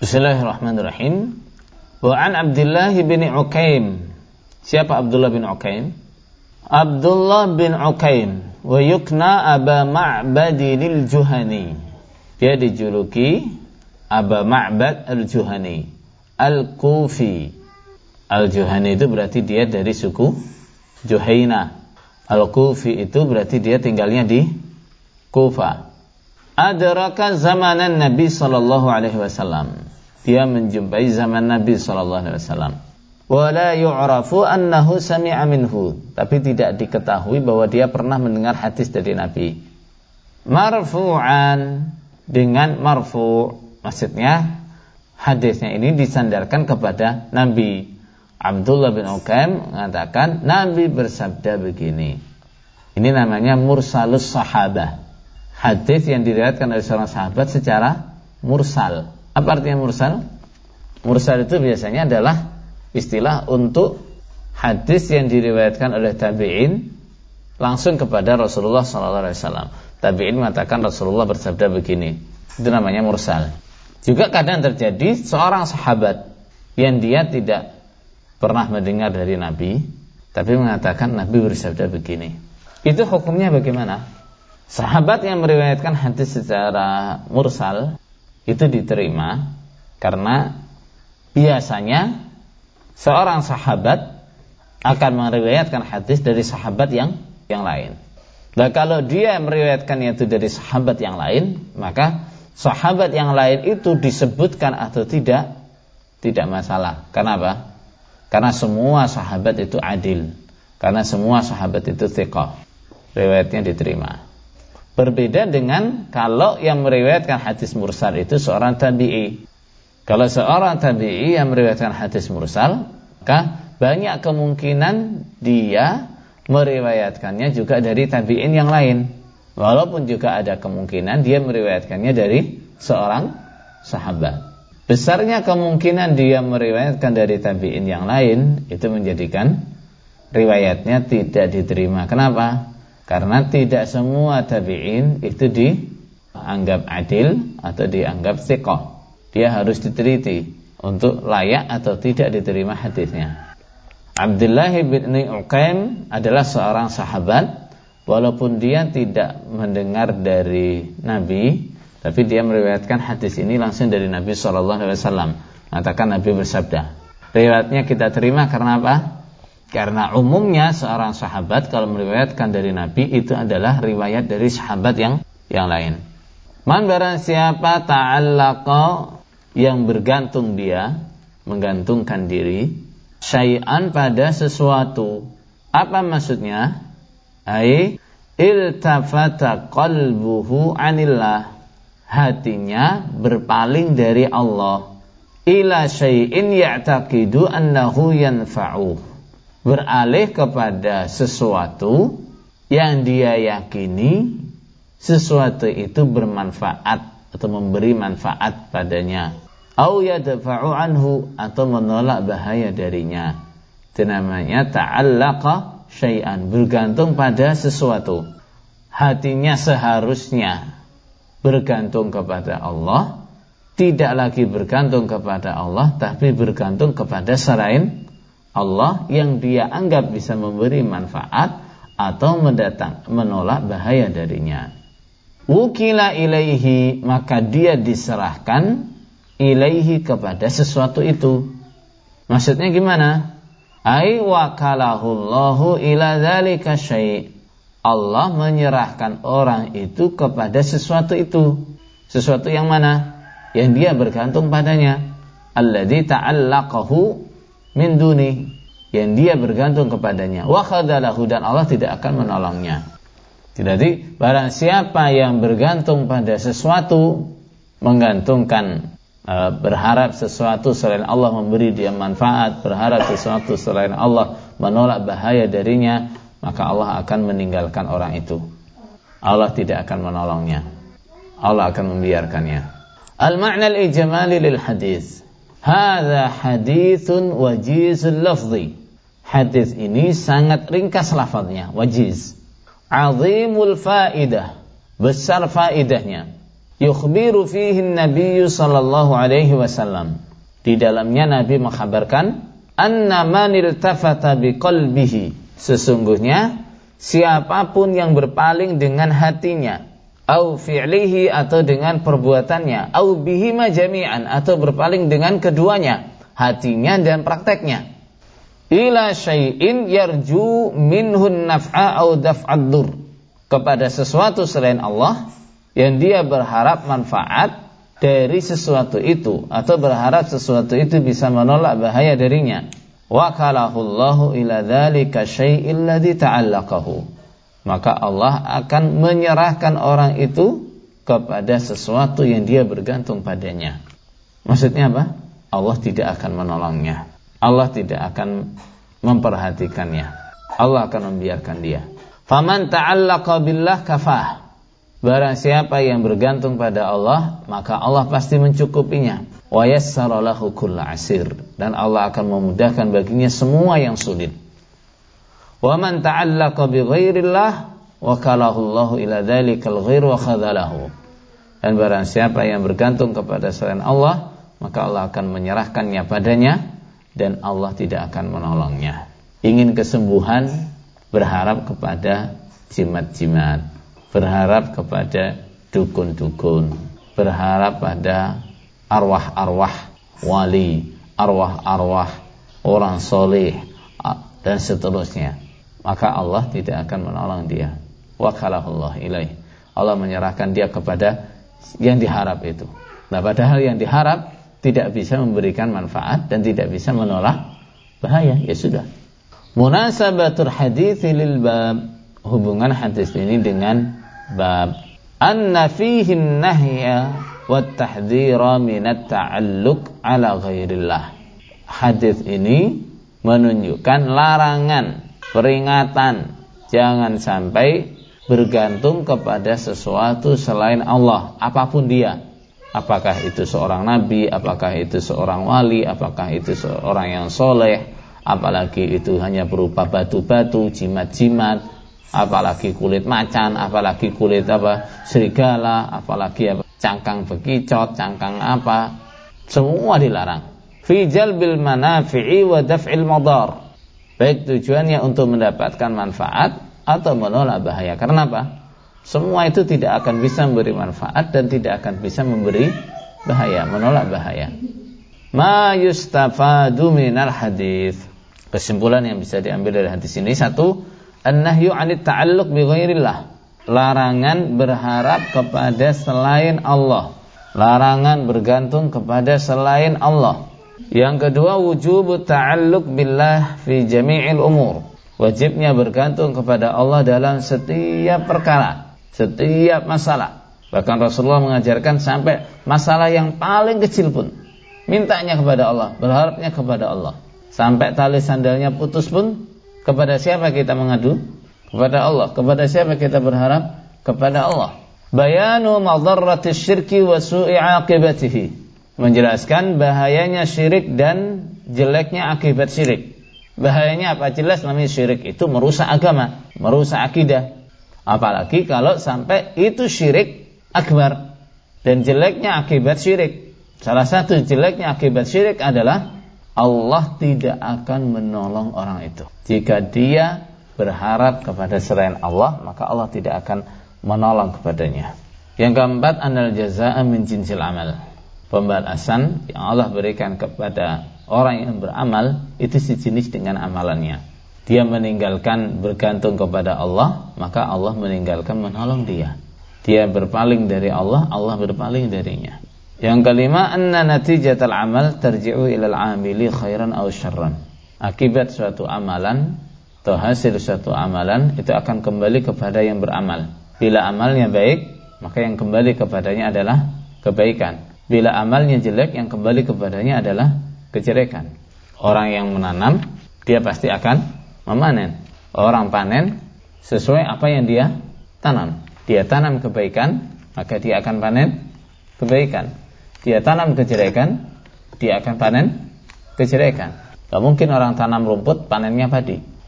Bismillahirrahmanirrahim. Wa an Abdullah bin Ukaim. Siapa Abdullah bin Ukaim? Abdullah bin Ukaim wa yukna Aba Ma'badi lil Juhani. Dia dijuluki Aba Ma'bad al-Juhani al-Kufi. Al-Juhani itu berarti dia dari suku Juhaina. Al-Kufi itu berarti dia tinggalnya di Kufa. Adraka zamanan Nabi sallallahu alaihi wasallam. Dia menjumpai zaman Nabi sallallahu alaihi wasallam. Wala yu'rafu annahu sami'a minhu, tapi tidak diketahui bahwa dia pernah mendengar hadis dari Nabi. Marfu'an dengan marfu' maksudnya hadisnya ini disandarkan kepada Nabi. Abdullah bin Uqaim mengatakan Nabi bersabda begini. Ini namanya mursalus sahabah. Hadis yang diriwayatkan oleh seorang sahabat secara mursal. Apa artinya mursal? Mursal itu biasanya adalah istilah untuk hadis yang diriwayatkan oleh tabi'in langsung kepada Rasulullah SAW. Tabi'in mengatakan Rasulullah bersabda begini. Itu namanya mursal. Juga kadang terjadi seorang sahabat yang dia tidak pernah mendengar dari Nabi, tapi mengatakan Nabi bersabda begini. Itu hukumnya bagaimana? Sahabat yang meriwayatkan hadis secara mursal itu diterima karena biasanya seorang sahabat akan meriwayatkan hadis dari sahabat yang yang lain. Dan kalau dia meriwayatkannya itu dari sahabat yang lain, maka sahabat yang lain itu disebutkan atau tidak tidak masalah. Kenapa? Karena semua sahabat itu adil. Karena semua sahabat itu thiqah. Riwayatnya diterima. Berbeda dengan kalau yang meriwayatkan hadis mursal itu seorang tabi'i. Kalau seorang tabi'i yang meriwayatkan hadis mursal, maka banyak kemungkinan dia meriwayatkannya juga dari tabi'in yang lain. Walaupun juga ada kemungkinan dia meriwayatkannya dari seorang sahabat. Besarnya kemungkinan dia meriwayatkan dari tabi'in yang lain itu menjadikan riwayatnya tidak diterima. Kenapa? Karena tidak semua tabi'in itu dianggap adil atau dianggap siqah. Dia harus diteliti untuk layak atau tidak diterima hadisnya. Abdullah bin Uqaim adalah seorang sahabat walaupun dia tidak mendengar dari Nabi, tapi dia meriwayatkan hadis ini langsung dari Nabi Wasallam. Mengatakan Nabi bersabda. Riwayatnya kita terima karena apa? Karena umumnya seorang sahabat kalau meriwayatkan dari Nabi itu adalah riwayat dari sahabat yang yang lain. Man barang siapa ta'allaqa yang bergantung dia, menggantungkan diri, syai'an pada sesuatu. Apa maksudnya? Ai iltafata qalbuhu anillah hatinya berpaling dari Allah ila syai'in ya'taqidu annahu yanfa'u beralih kepada sesuatu yang dia yakini sesuatu itu bermanfaat atau memberi manfaat padanya au yadfa'u anhu atau menolak bahaya darinya itu namanya ta'allaqa syai'an, bergantung pada sesuatu. Hatinya seharusnya bergantung kepada Allah, tidak lagi bergantung kepada Allah, tapi bergantung kepada selain Allah yang dia anggap bisa memberi manfaat atau mendatang menolak bahaya darinya. Wukila ilaihi maka dia diserahkan ilaihi kepada sesuatu itu. Maksudnya gimana? Ai wakalahullahu ila dzalika syai'. Allah menyerahkan orang itu kepada sesuatu itu. Sesuatu yang mana? Yang dia bergantung padanya. Alladzi ta'allaqahu min duni. Yang dia bergantung kepadanya. Wa khadalahu dan Allah tidak akan menolongnya. Jadi barang siapa yang bergantung pada sesuatu menggantungkan E, berharap sesuatu selain Allah memberi dia manfaat, berharap sesuatu selain Allah menolak bahaya darinya, maka Allah akan meninggalkan orang itu. Allah tidak akan menolongnya. Allah akan membiarkannya. Al-ma'na al-ijmali lil hadis. Hadza hadithun wajizul lafzi. Hadis ini sangat ringkas lafaznya, wajiz. Azimul faidah, besar faidahnya. yukhbiru fihi Nabi sallallahu alaihi wasallam. Di dalamnya Nabi mengkhabarkan anna man iltafata biqalbihi. Sesungguhnya siapa pun yang berpaling dengan hatinya au fi'lihi atau dengan perbuatannya. Au bihima jami'an atau berpaling dengan keduanya hatinya dan prakteknya. Ila syai'in yarju minhun naf'a au daf'ad dur. Kepada sesuatu selain Allah yang dia berharap manfaat dari sesuatu itu atau berharap sesuatu itu bisa menolak bahaya darinya. Wakalahullahu ila dzalika syai'il ladzi ta'allaqahu maka Allah akan menyerahkan orang itu kepada sesuatu yang dia bergantung padanya. Maksudnya apa? Allah tidak akan menolongnya. Allah tidak akan memperhatikannya. Allah akan membiarkan dia. Faman ta'allaqa billah kafah. Barang siapa yang bergantung pada Allah, maka Allah pasti mencukupinya. Wa yassara lahu asir. Dan Allah akan memudahkan baginya semua yang sulit. Wa man ta'allaqa bi ghairillah wakalahu Allahu ila dzalikal ghair wa khadhalahu. Dan barang siapa yang bergantung kepada selain Allah, maka Allah akan menyerahkannya padanya dan Allah tidak akan menolongnya. Ingin kesembuhan, berharap kepada jimat-jimat, berharap kepada dukun-dukun, berharap pada arwah-arwah wali, arwah-arwah orang soleh dan seterusnya. Maka Allah tidak akan menolong dia. Wakalahullah ilaih. Allah menyerahkan dia kepada yang diharap itu. Nah padahal yang diharap tidak bisa memberikan manfaat dan tidak bisa menolak bahaya. Ya sudah. Munasabatul hadis lil bab. Hubungan hadis ini dengan bab. Anna fihi nahya wa minat ta'alluq ala ghairillah. Hadis ini menunjukkan larangan, peringatan jangan sampai bergantung kepada sesuatu selain Allah, apa pun dia. Apakah itu seorang nabi, apakah itu seorang wali, apakah itu seorang yang soleh, apalagi itu hanya berupa batu-batu, jimat-jimat, apalagi kulit macan, apalagi kulit apa serigala, apalagi apa cangkang bekicot, cangkang apa, semua dilarang. Fi jalbil manafi'i wa daf'il madar. Baik tujuannya untuk mendapatkan manfaat atau menolak bahaya. Karena apa? Semua itu tidak akan bisa memberi manfaat dan tidak akan bisa memberi bahaya, menolak bahaya. Ma yustafadu minal hadis. Kesimpulan yang bisa diambil dari hadis ini satu, an-nahyu 'anit ta'alluq bi ghairillah larangan berharap kepada selain Allah. Larangan bergantung kepada selain Allah. Yang kedua wujub ta'alluq billah fi jami'il umur. Wajibnya bergantung kepada Allah dalam setiap perkara, setiap masalah. Bahkan Rasulullah mengajarkan sampai masalah yang paling kecil pun mintanya kepada Allah, berharapnya kepada Allah. Sampai tali sandalnya putus pun kepada siapa kita mengadu? kepada Allah. Kepada siapa kita berharap? Kepada Allah. Bayanu madarratis syirki wa su'i aqibatihi. Menjelaskan bahayanya syirik dan jeleknya akibat syirik. Bahayanya apa? Jelas namanya syirik itu merusak agama, merusak akidah. Apalagi kalau sampai itu syirik akbar dan jeleknya akibat syirik. Salah satu jeleknya akibat syirik adalah Allah tidak akan menolong orang itu. Jika dia berharap kepada selain Allah, maka Allah tidak akan menolong kepadanya. Yang keempat, anal jazaa min jinsil amal. Pembalasan yang Allah berikan kepada orang yang beramal itu sejenis dengan amalannya. Dia meninggalkan bergantung kepada Allah, maka Allah meninggalkan menolong dia. Dia berpaling dari Allah, Allah berpaling darinya. Yang kelima, anna natijatal amal terji'u ilal amili khairan aw syarran. Akibat suatu amalan atau hasil suatu amalan itu akan kembali kepada yang beramal. Bila amalnya baik, maka yang kembali kepadanya adalah kebaikan. Bila amalnya jelek, yang kembali kepadanya adalah kejelekan. Orang yang menanam, dia pasti akan memanen. Orang panen sesuai apa yang dia tanam. Dia tanam kebaikan, maka dia akan panen kebaikan. Dia tanam kejelekan, dia akan panen kejelekan. Gak mungkin orang tanam rumput panennya padi